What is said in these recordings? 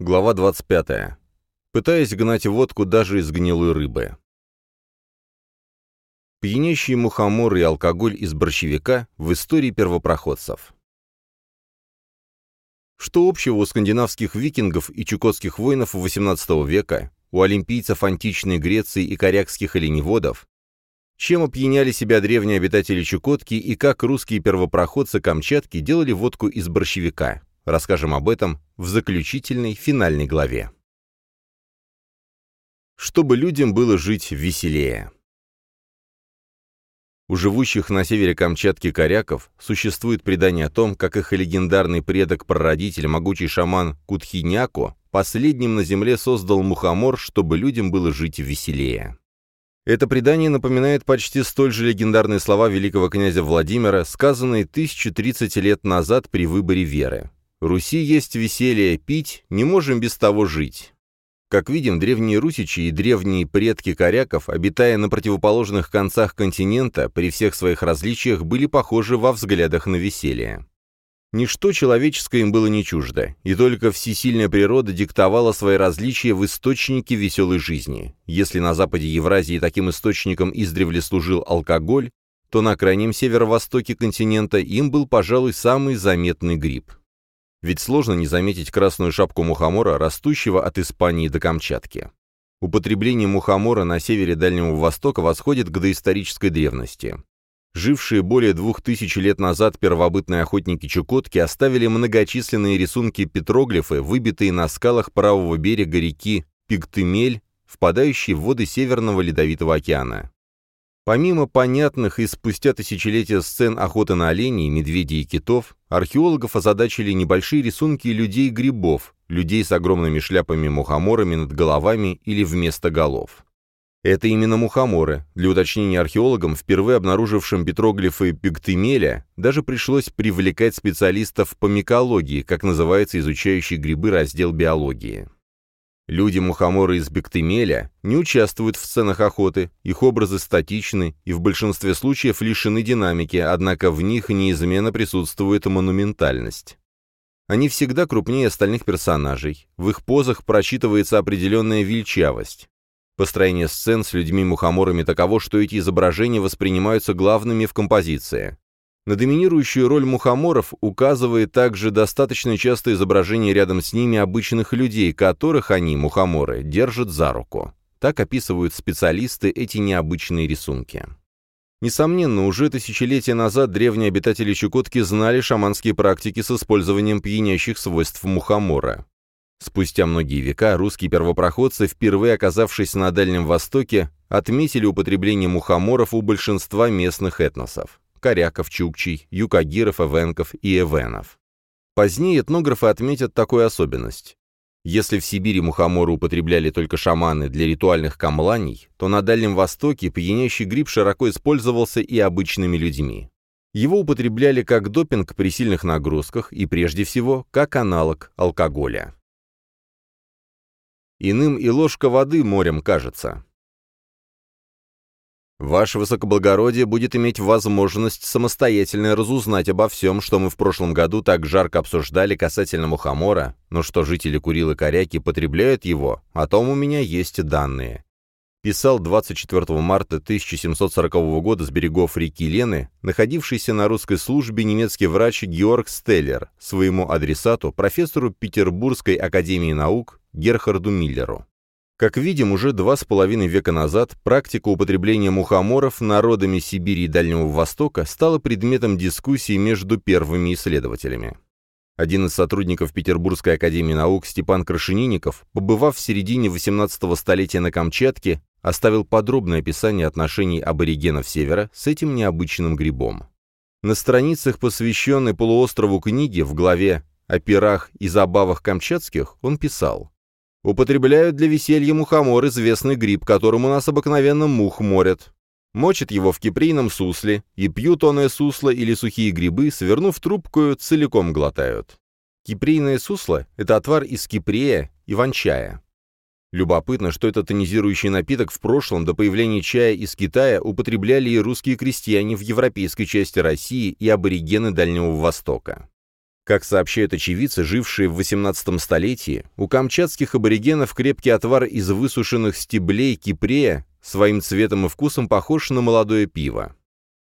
Глава 25. Пытаясь гнать водку даже из гнилой рыбы. Пьянящий мухомор и алкоголь из борщевика в истории первопроходцев. Что общего у скандинавских викингов и чукотских воинов XVIII века, у олимпийцев античной Греции и корякских оленеводов, чем опьяняли себя древние обитатели Чукотки и как русские первопроходцы Камчатки делали водку из борщевика? Расскажем об этом в заключительной финальной главе. Чтобы людям было жить веселее. У живущих на севере Камчатки коряков существует предание о том, как их легендарный предок-прародитель, могучий шаман Кутхиняко, последним на земле создал мухомор, чтобы людям было жить веселее. Это предание напоминает почти столь же легендарные слова великого князя Владимира, сказанные 1030 лет назад при выборе веры. «Руси есть веселье, пить, не можем без того жить». Как видим, древние русичи и древние предки коряков, обитая на противоположных концах континента, при всех своих различиях были похожи во взглядах на веселье. Ничто человеческое им было не чуждо, и только всесильная природа диктовала свои различия в источнике веселой жизни. Если на западе Евразии таким источником издревле служил алкоголь, то на крайнем северо-востоке континента им был, пожалуй, самый заметный гриб. Ведь сложно не заметить красную шапку мухомора, растущего от Испании до Камчатки. Употребление мухомора на севере Дальнего Востока восходит к доисторической древности. Жившие более двух тысяч лет назад первобытные охотники Чукотки оставили многочисленные рисунки-петроглифы, выбитые на скалах правого берега реки Пиктымель, впадающей в воды Северного Ледовитого океана. Помимо понятных и спустя тысячелетия сцен охоты на оленей, медведей и китов, археологов озадачили небольшие рисунки людей-грибов, людей с огромными шляпами-мухоморами над головами или вместо голов. Это именно мухоморы. Для уточнения археологам, впервые обнаружившим петроглифы Пиктемеля, даже пришлось привлекать специалистов по микологии, как называется изучающий грибы раздел биологии. Люди-мухоморы из Бектемеля не участвуют в сценах охоты, их образы статичны и в большинстве случаев лишены динамики, однако в них неизменно присутствует монументальность. Они всегда крупнее остальных персонажей, в их позах прочитывается определенная величавость. Построение сцен с людьми-мухоморами таково, что эти изображения воспринимаются главными в композиции. На доминирующую роль мухоморов указывает также достаточно частое изображение рядом с ними обычных людей, которых они, мухоморы, держат за руку. Так описывают специалисты эти необычные рисунки. Несомненно, уже тысячелетия назад древние обитатели Чукотки знали шаманские практики с использованием пьянящих свойств мухомора. Спустя многие века русские первопроходцы, впервые оказавшись на Дальнем Востоке, отметили употребление мухоморов у большинства местных этносов – коряков, чукчей, юкагиров, эвенков и эвенов. Позднее этнографы отметят такую особенность. Если в Сибири мухоморы употребляли только шаманы для ритуальных камланий, то на Дальнем Востоке пьянящий гриб широко использовался и обычными людьми. Его употребляли как допинг при сильных нагрузках и, прежде всего, как аналог алкоголя. Иным и ложка воды морем кажется. Ваше высокоблагородие будет иметь возможность самостоятельно разузнать обо всем, что мы в прошлом году так жарко обсуждали касательно мухомора, но что жители Курилы Коряки потребляют его, о том у меня есть данные. Писал 24 марта 1740 года с берегов реки Лены, находившийся на русской службе немецкий врач Георг Стеллер, своему адресату, профессору Петербургской академии наук Герхарду Миллеру. Как видим, уже два с половиной века назад практика употребления мухоморов народами Сибири и Дальнего Востока стала предметом дискуссии между первыми исследователями. Один из сотрудников Петербургской академии наук Степан Крашенинников, побывав в середине 18 столетия на Камчатке, оставил подробное описание отношений аборигенов Севера с этим необычным грибом. На страницах, посвященной полуострову книги, в главе «О пирах и забавах камчатских» он писал Употребляют для веселья мухомор, известный гриб, которым у нас обыкновенно мух морят. Мочат его в киприйном сусле, и пьют оное сусло или сухие грибы, свернув трубкою, целиком глотают. Киприйное сусло – это отвар из кипрея и ванчая. Любопытно, что этот тонизирующий напиток в прошлом, до появления чая из Китая, употребляли и русские крестьяне в европейской части России и аборигены Дальнего Востока. Как сообщают очевидцы, жившие в XVIII столетии, у камчатских аборигенов крепкий отвар из высушенных стеблей кипрея своим цветом и вкусом похож на молодое пиво.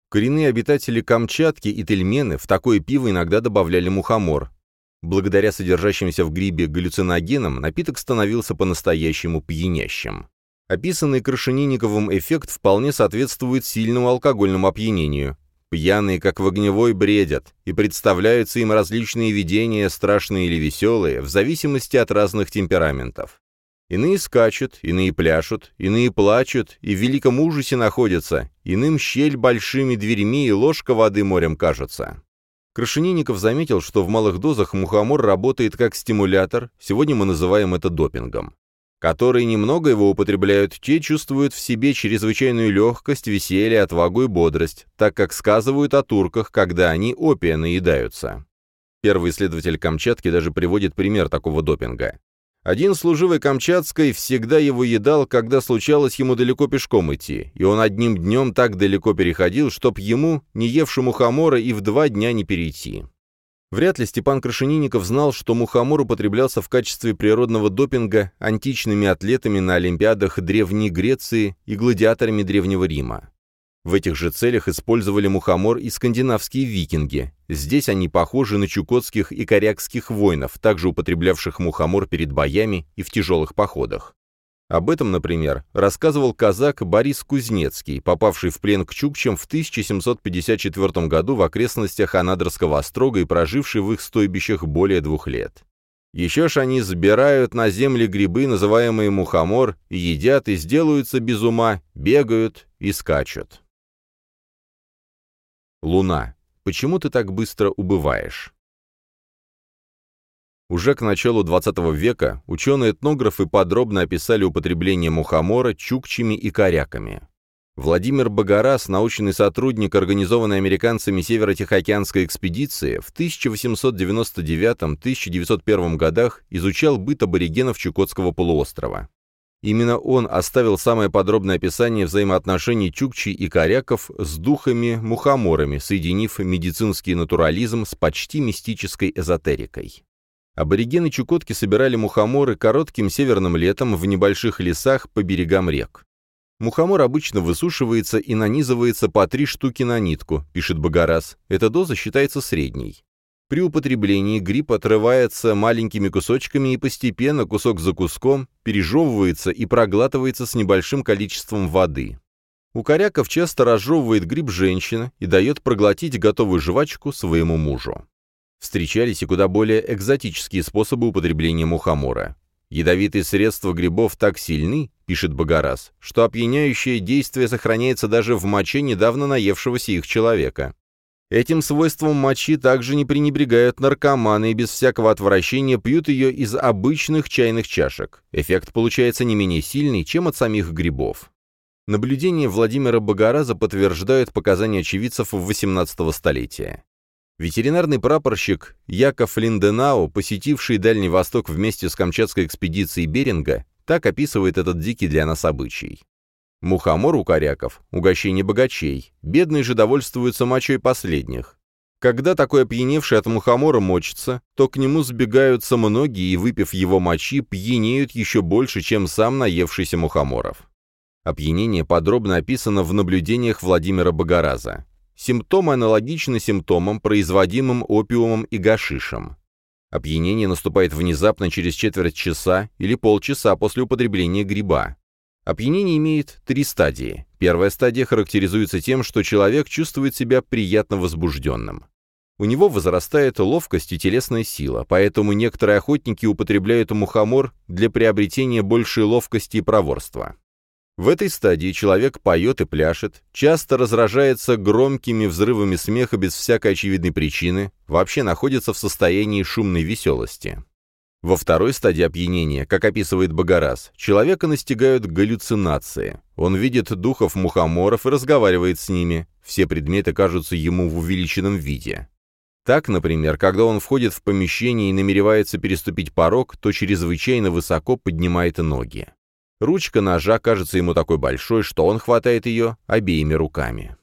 Коренные обитатели Камчатки и Тельмены в такое пиво иногда добавляли мухомор. Благодаря содержащимся в грибе галлюциногенам напиток становился по-настоящему пьянящим. Описанный Крашенинниковым эффект вполне соответствует сильному алкогольному опьянению. Пьяные, как в огневой, бредят, и представляются им различные видения, страшные или веселые, в зависимости от разных темпераментов. Иные скачут, иные пляшут, иные плачут и в великом ужасе находятся, иным щель большими дверьми и ложка воды морем кажется. Крашенинников заметил, что в малых дозах мухомор работает как стимулятор, сегодня мы называем это допингом. Которые немного его употребляют, те чувствуют в себе чрезвычайную легкость, веселье, отвагу и бодрость, так как сказывают о турках, когда они опия наедаются. Первый исследователь Камчатки даже приводит пример такого допинга. Один служивый Камчатской всегда его едал, когда случалось ему далеко пешком идти, и он одним днем так далеко переходил, чтоб ему, не евшему хамора, и в два дня не перейти. Вряд ли Степан Крашенинников знал, что мухомор употреблялся в качестве природного допинга античными атлетами на Олимпиадах Древней Греции и гладиаторами Древнего Рима. В этих же целях использовали мухомор и скандинавские викинги. Здесь они похожи на чукотских и корякских воинов, также употреблявших мухомор перед боями и в тяжелых походах. Об этом, например, рассказывал казак Борис Кузнецкий, попавший в плен к чукчам в 1754 году в окрестностях Анадырского острога и проживший в их стойбищах более двух лет. Еще ж они забирают на земле грибы, называемые мухомор, едят, и сделаются без ума, бегают и скачут. Луна. Почему ты так быстро убываешь? Уже к началу XX века ученые-этнографы подробно описали употребление мухомора чукчами и коряками. Владимир Багарас, научный сотрудник организованной американцами Северо-Тихоокеанской экспедиции, в 1899-1901 годах изучал быт аборигенов Чукотского полуострова. Именно он оставил самое подробное описание взаимоотношений чукчи и коряков с духами-мухоморами, соединив медицинский натурализм с почти мистической эзотерикой. Аборигены Чукотки собирали мухоморы коротким северным летом в небольших лесах по берегам рек. Мухомор обычно высушивается и нанизывается по три штуки на нитку, пишет Багарас. Эта доза считается средней. При употреблении гриб отрывается маленькими кусочками и постепенно, кусок за куском, пережевывается и проглатывается с небольшим количеством воды. У коряков часто разжевывает гриб женщина и дает проглотить готовую жвачку своему мужу. Встречались и куда более экзотические способы употребления мухомора. Ядовитые средства грибов так сильны, пишет Богораз, что опьяняющее действие сохраняется даже в моче недавно наевшегося их человека. Этим свойством мочи также не пренебрегают наркоманы и без всякого отвращения пьют ее из обычных чайных чашек. Эффект получается не менее сильный, чем от самих грибов. Наблюдения Владимира Богораза подтверждают показания очевидцев в 18 столетия. Ветеринарный прапорщик Яков Линденау, посетивший Дальний Восток вместе с Камчатской экспедицией Беринга, так описывает этот дикий для нас обычай. Мухомор у коряков – угощение богачей, бедные же довольствуются мочой последних. Когда такой опьяневший от мухомора мочится, то к нему сбегаются многие и, выпив его мочи, пьянеют еще больше, чем сам наевшийся мухоморов. Опьянение подробно описано в наблюдениях Владимира Богораза. Симптомы аналогичны симптомам, производимым опиумом и гашишем. Опьянение наступает внезапно через четверть часа или полчаса после употребления гриба. Опьянение имеет три стадии. Первая стадия характеризуется тем, что человек чувствует себя приятно возбужденным. У него возрастает ловкость и телесная сила, поэтому некоторые охотники употребляют мухомор для приобретения большей ловкости и проворства. В этой стадии человек поет и пляшет, часто разражается громкими взрывами смеха без всякой очевидной причины, вообще находится в состоянии шумной веселости. Во второй стадии опьянения, как описывает Богораз, человека настигают галлюцинации. Он видит духов мухоморов и разговаривает с ними. Все предметы кажутся ему в увеличенном виде. Так, например, когда он входит в помещение и намеревается переступить порог, то чрезвычайно высоко поднимает ноги. Ручка ножа кажется ему такой большой, что он хватает ее обеими руками.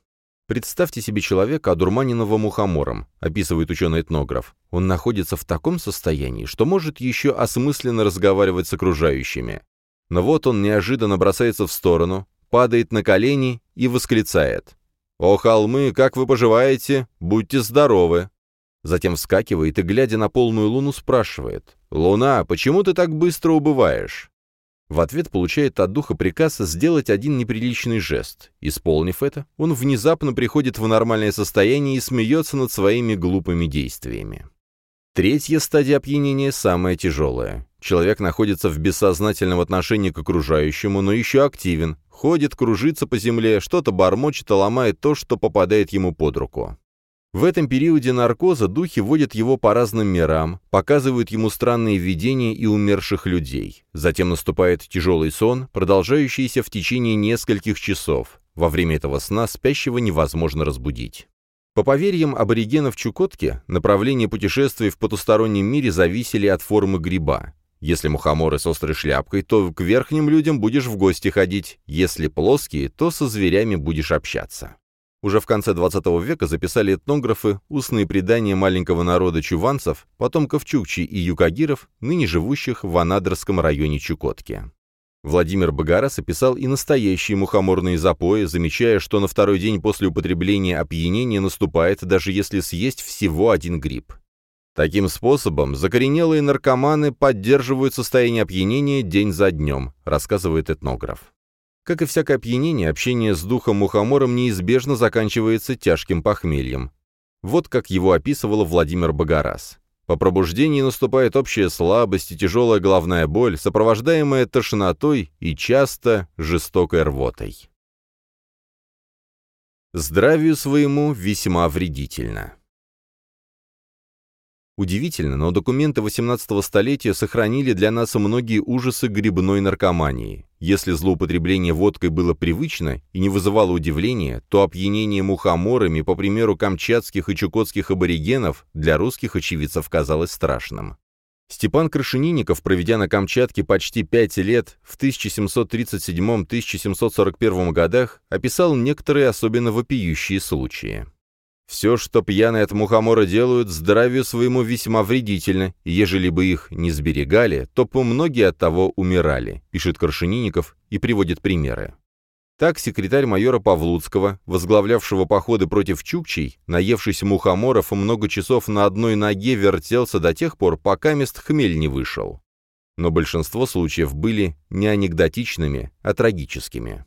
Представьте себе человека, одурманенного мухомором, описывает ученый-этнограф. Он находится в таком состоянии, что может еще осмысленно разговаривать с окружающими. Но вот он неожиданно бросается в сторону, падает на колени и восклицает. «О, холмы, как вы поживаете? Будьте здоровы!» Затем вскакивает и, глядя на полную луну, спрашивает. «Луна, почему ты так быстро убываешь?» В ответ получает от духа приказ сделать один неприличный жест. Исполнив это, он внезапно приходит в нормальное состояние и смеется над своими глупыми действиями. Третья стадия опьянения самая тяжелая. Человек находится в бессознательном отношении к окружающему, но еще активен, ходит, кружится по земле, что-то бормочет и ломает то, что попадает ему под руку. В этом периоде наркоза духи водят его по разным мирам, показывают ему странные видения и умерших людей. Затем наступает тяжелый сон, продолжающийся в течение нескольких часов. Во время этого сна спящего невозможно разбудить. По поверьям аборигенов Чукотки, направление путешествий в потустороннем мире зависели от формы гриба. Если мухоморы с острой шляпкой, то к верхним людям будешь в гости ходить, если плоские, то со зверями будешь общаться. Уже в конце XX века записали этнографы устные предания маленького народа чуванцев, потомков Чукчи и Юкагиров, ныне живущих в Анадырском районе Чукотки. Владимир Багарас описал и настоящие мухоморные запои, замечая, что на второй день после употребления опьянение наступает, даже если съесть всего один гриб. Таким способом закоренелые наркоманы поддерживают состояние опьянения день за днем, рассказывает этнограф. Как и всякое опьянение, общение с духом-мухомором неизбежно заканчивается тяжким похмельем. Вот как его описывал Владимир Богораз. По пробуждении наступает общая слабость и тяжелая головная боль, сопровождаемая тошнотой и часто жестокой рвотой. Здравию своему весьма вредительно. Удивительно, но документы 18 столетия сохранили для нас многие ужасы грибной наркомании. Если злоупотребление водкой было привычно и не вызывало удивления, то опьянение мухоморами, по примеру камчатских и чукотских аборигенов, для русских очевидцев казалось страшным. Степан Крашенинников, проведя на Камчатке почти пять лет, в 1737-1741 годах, описал некоторые особенно вопиющие случаи. Все, что пьяные от мухомора делают, здравию своему весьма вредительно, и ежели бы их не сберегали, то по многие от того умирали, пишет Коршенинников и приводит примеры. Так секретарь майора Павлуцкого, возглавлявшего походы против Чукчей, наевшись мухоморов, много часов на одной ноге вертелся до тех пор, пока мест хмель не вышел. Но большинство случаев были не анекдотичными, а трагическими.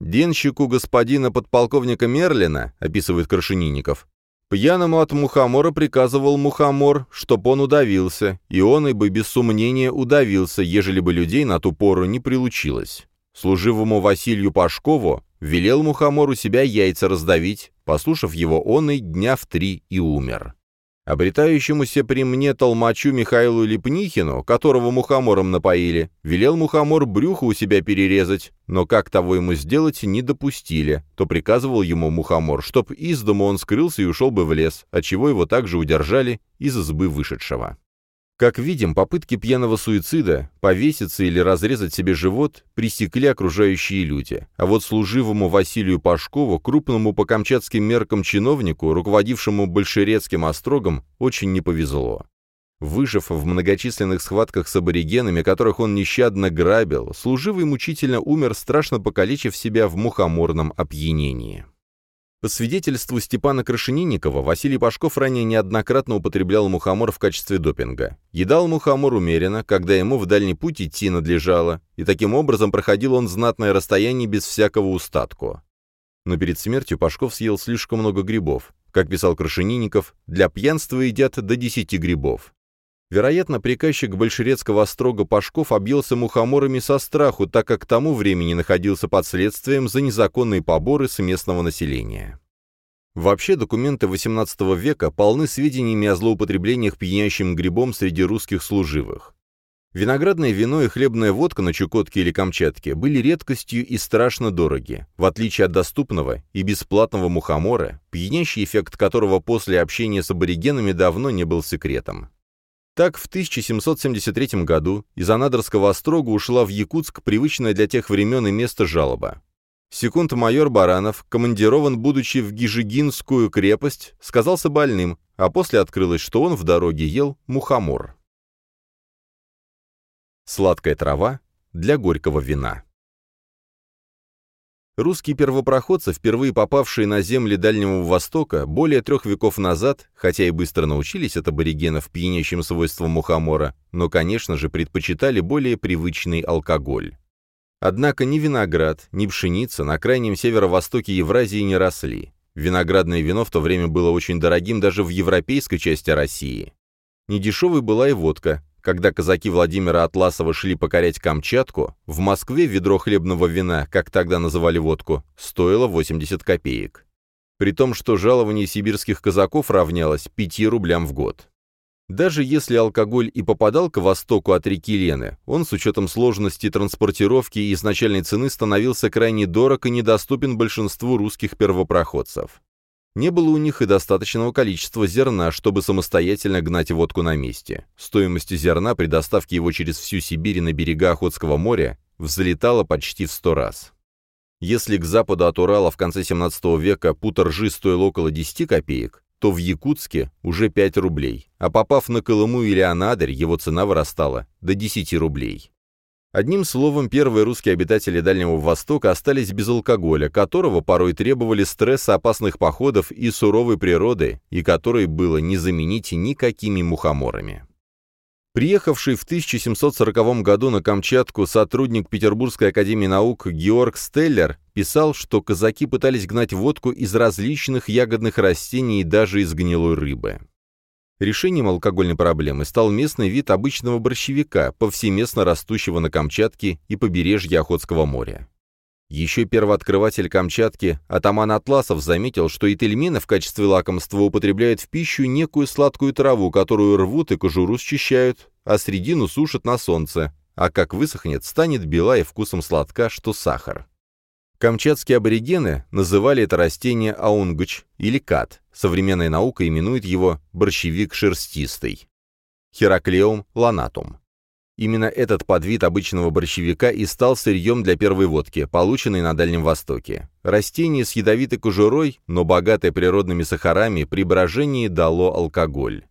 Денщику господина подполковника Мерлина, описывает Крашенинников, пьяному от мухомора приказывал мухомор, чтоб он удавился, и он и бы без сомнения удавился, ежели бы людей на ту пору не прилучилось. Служивому Василию Пашкову велел мухомору себя яйца раздавить, послушав его он и дня в три и умер. Обретающемуся при мне толмачу Михаилу Лепнихину, которого мухомором напоили, велел мухомор брюхо у себя перерезать, но как того ему сделать не допустили, то приказывал ему мухомор, чтоб из дома он скрылся и ушел бы в лес, отчего его также удержали из избы вышедшего. Как видим, попытки пьяного суицида, повеситься или разрезать себе живот, пресекли окружающие люди. А вот служивому Василию Пашкову, крупному по камчатским меркам чиновнику, руководившему большерецким острогом, очень не повезло. Выжив в многочисленных схватках с аборигенами, которых он нещадно грабил, служивый мучительно умер, страшно покалечив себя в мухоморном опьянении. По свидетельству Степана Крашенинникова, Василий Пашков ранее неоднократно употреблял мухомор в качестве допинга. Едал мухомор умеренно, когда ему в дальний путь идти надлежало, и таким образом проходил он знатное расстояние без всякого устатку. Но перед смертью Пашков съел слишком много грибов. Как писал Крашенинников, для пьянства едят до 10 грибов. Вероятно, приказчик большерецкого острога Пашков объелся мухоморами со страху, так как к тому времени находился под следствием за незаконные поборы с местного населения. Вообще, документы XVIII века полны сведениями о злоупотреблениях пьянящим грибом среди русских служивых. Виноградное вино и хлебная водка на Чукотке или Камчатке были редкостью и страшно дороги. В отличие от доступного и бесплатного мухомора, пьянящий эффект которого после общения с аборигенами давно не был секретом. Так, в 1773 году из Анадырского острога ушла в Якутск привычная для тех времен и место жалоба. Секунд-майор Баранов, командирован, будучи в Гижигинскую крепость, сказался больным, а после открылось, что он в дороге ел мухомор. Сладкая трава для горького вина. Русские первопроходцы, впервые попавшие на земли Дальнего Востока, более трех веков назад, хотя и быстро научились от аборигенов пьянящим свойствам мухомора, но, конечно же, предпочитали более привычный алкоголь. Однако ни виноград, ни пшеница на крайнем северо-востоке Евразии не росли. Виноградное вино в то время было очень дорогим даже в европейской части России. Недешевой была и водка. Когда казаки Владимира Атласова шли покорять Камчатку, в Москве ведро хлебного вина, как тогда называли водку, стоило 80 копеек. При том, что жалование сибирских казаков равнялось 5 рублям в год. Даже если алкоголь и попадал к востоку от реки Лены, он с учетом сложности транспортировки и изначальной цены становился крайне дорог и недоступен большинству русских первопроходцев. Не было у них и достаточного количества зерна, чтобы самостоятельно гнать водку на месте. Стоимость зерна при доставке его через всю Сибирь на берега Охотского моря взлетала почти в сто раз. Если к западу от Урала в конце 17 века пуд ржи стоил около 10 копеек, то в Якутске уже 5 рублей, а попав на Колыму или Анадырь, его цена вырастала до 10 рублей. Одним словом, первые русские обитатели Дальнего Востока остались без алкоголя, которого порой требовали стресса опасных походов и суровой природы, и который было не заменить никакими мухоморами. Приехавший в 1740 году на Камчатку сотрудник Петербургской академии наук Георг Стеллер писал, что казаки пытались гнать водку из различных ягодных растений и даже из гнилой рыбы. Решением алкогольной проблемы стал местный вид обычного борщевика, повсеместно растущего на Камчатке и побережье Охотского моря. Еще первооткрыватель Камчатки, атаман Атласов, заметил, что ительмены в качестве лакомства употребляют в пищу некую сладкую траву, которую рвут и кожуру счищают, а средину сушат на солнце, а как высохнет, станет бела и вкусом сладка, что сахар. Камчатские аборигены называли это растение аунгуч или кат, современная наука именует его борщевик шерстистый. Хераклеум ланатум. Именно этот подвид обычного борщевика и стал сырьем для первой водки, полученной на Дальнем Востоке. Растение с ядовитой кожурой, но богатое природными сахарами, при брожении дало алкоголь.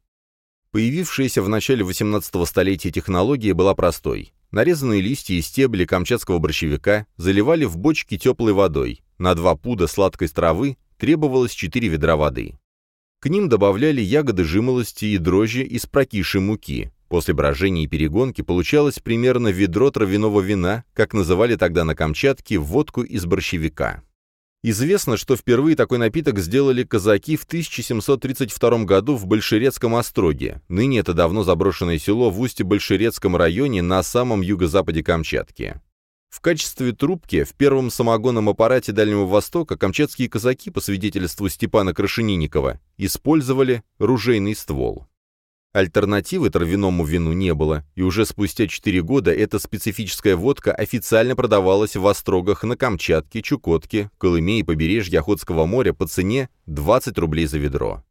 Появившаяся в начале 18 столетия технология была простой. Нарезанные листья и стебли камчатского борщевика заливали в бочки теплой водой. На два пуда сладкой травы требовалось 4 ведра воды. К ним добавляли ягоды жимолости и дрожжи из прокисшей муки, После брожения и перегонки получалось примерно ведро травяного вина, как называли тогда на Камчатке, водку из борщевика. Известно, что впервые такой напиток сделали казаки в 1732 году в Большерецком остроге, ныне это давно заброшенное село в Устье-Большерецком районе на самом юго-западе Камчатки. В качестве трубки в первом самогонном аппарате Дальнего Востока камчатские казаки, по свидетельству Степана Крашенинникова, использовали ружейный ствол. Альтернативы травяному вину не было, и уже спустя 4 года эта специфическая водка официально продавалась в острогах на Камчатке, Чукотке, Колыме и побережье Охотского моря по цене 20 рублей за ведро.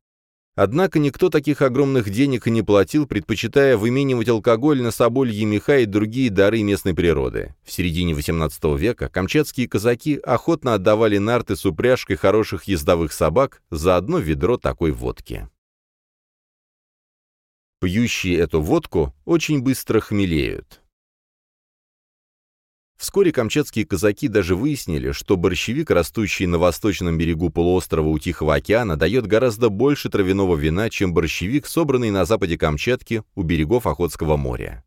Однако никто таких огромных денег не платил, предпочитая выменивать алкоголь на собольи меха и другие дары местной природы. В середине XVIII века камчатские казаки охотно отдавали нарты с упряжкой хороших ездовых собак за одно ведро такой водки. Пьющие эту водку очень быстро хмелеют. Вскоре камчатские казаки даже выяснили, что борщевик, растущий на восточном берегу полуострова у Тихого океана, дает гораздо больше травяного вина, чем борщевик, собранный на западе Камчатки у берегов Охотского моря.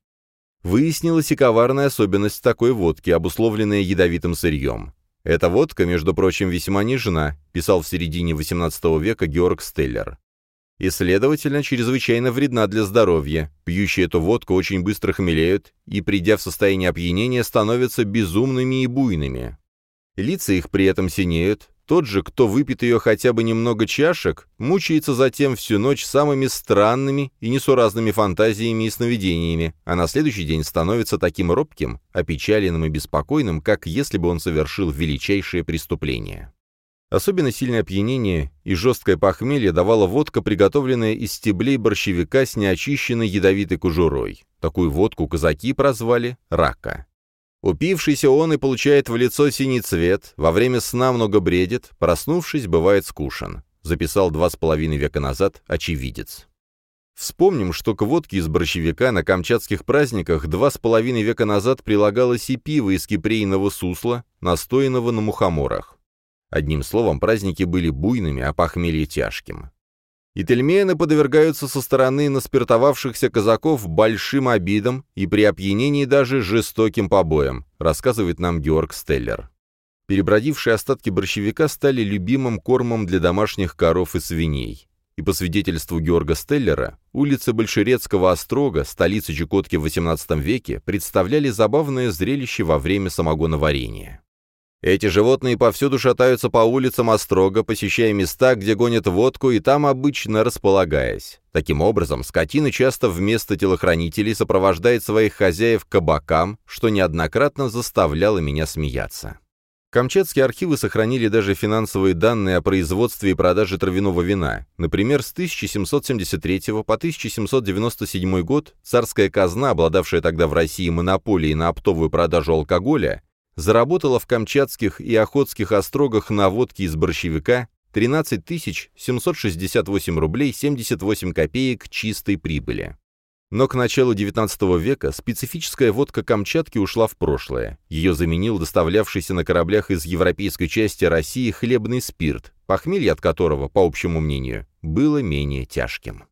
Выяснилась и коварная особенность такой водки, обусловленная ядовитым сырьем. Эта водка, между прочим, весьма нежна, писал в середине XVIII века Георг Стеллер и, следовательно, чрезвычайно вредна для здоровья. Пьющие эту водку очень быстро хмелеют и, придя в состояние опьянения, становятся безумными и буйными. Лица их при этом синеют. Тот же, кто выпьет ее хотя бы немного чашек, мучается затем всю ночь самыми странными и несуразными фантазиями и сновидениями, а на следующий день становится таким робким, опечаленным и беспокойным, как если бы он совершил величайшее преступление. Особенно сильное опьянение и жесткое похмелье давала водка, приготовленная из стеблей борщевика с неочищенной ядовитой кожурой. Такую водку казаки прозвали «рака». Упившийся он и получает в лицо синий цвет, во время сна много бредит, проснувшись, бывает скушен», записал два с половиной века назад очевидец. Вспомним, что к водке из борщевика на камчатских праздниках два с половиной века назад прилагалось и пиво из кипрейного сусла, настоянного на мухоморах. Одним словом, праздники были буйными, а похмелье тяжким. И тельмены подвергаются со стороны наспиртовавшихся казаков большим обидам и при опьянении даже жестоким побоям, рассказывает нам Георг Стеллер. Перебродившие остатки борщевика стали любимым кормом для домашних коров и свиней и по свидетельству Георга Стеллера, улицы Большерецкого острога, столицы Чукотки в XVIII веке, представляли забавное зрелище во время самогоноварения. Эти животные повсюду шатаются по улицам Острога, посещая места, где гонят водку и там обычно располагаясь. Таким образом, скотина часто вместо телохранителей сопровождает своих хозяев кабакам, что неоднократно заставляло меня смеяться. Камчатские архивы сохранили даже финансовые данные о производстве и продаже травяного вина. Например, с 1773 по 1797 год царская казна, обладавшая тогда в России монополией на оптовую продажу алкоголя, заработала в камчатских и охотских острогах на водке из борщевика 13 768 рублей 78 копеек чистой прибыли. Но к началу XIX века специфическая водка Камчатки ушла в прошлое. Ее заменил доставлявшийся на кораблях из европейской части России хлебный спирт, похмелье от которого, по общему мнению, было менее тяжким.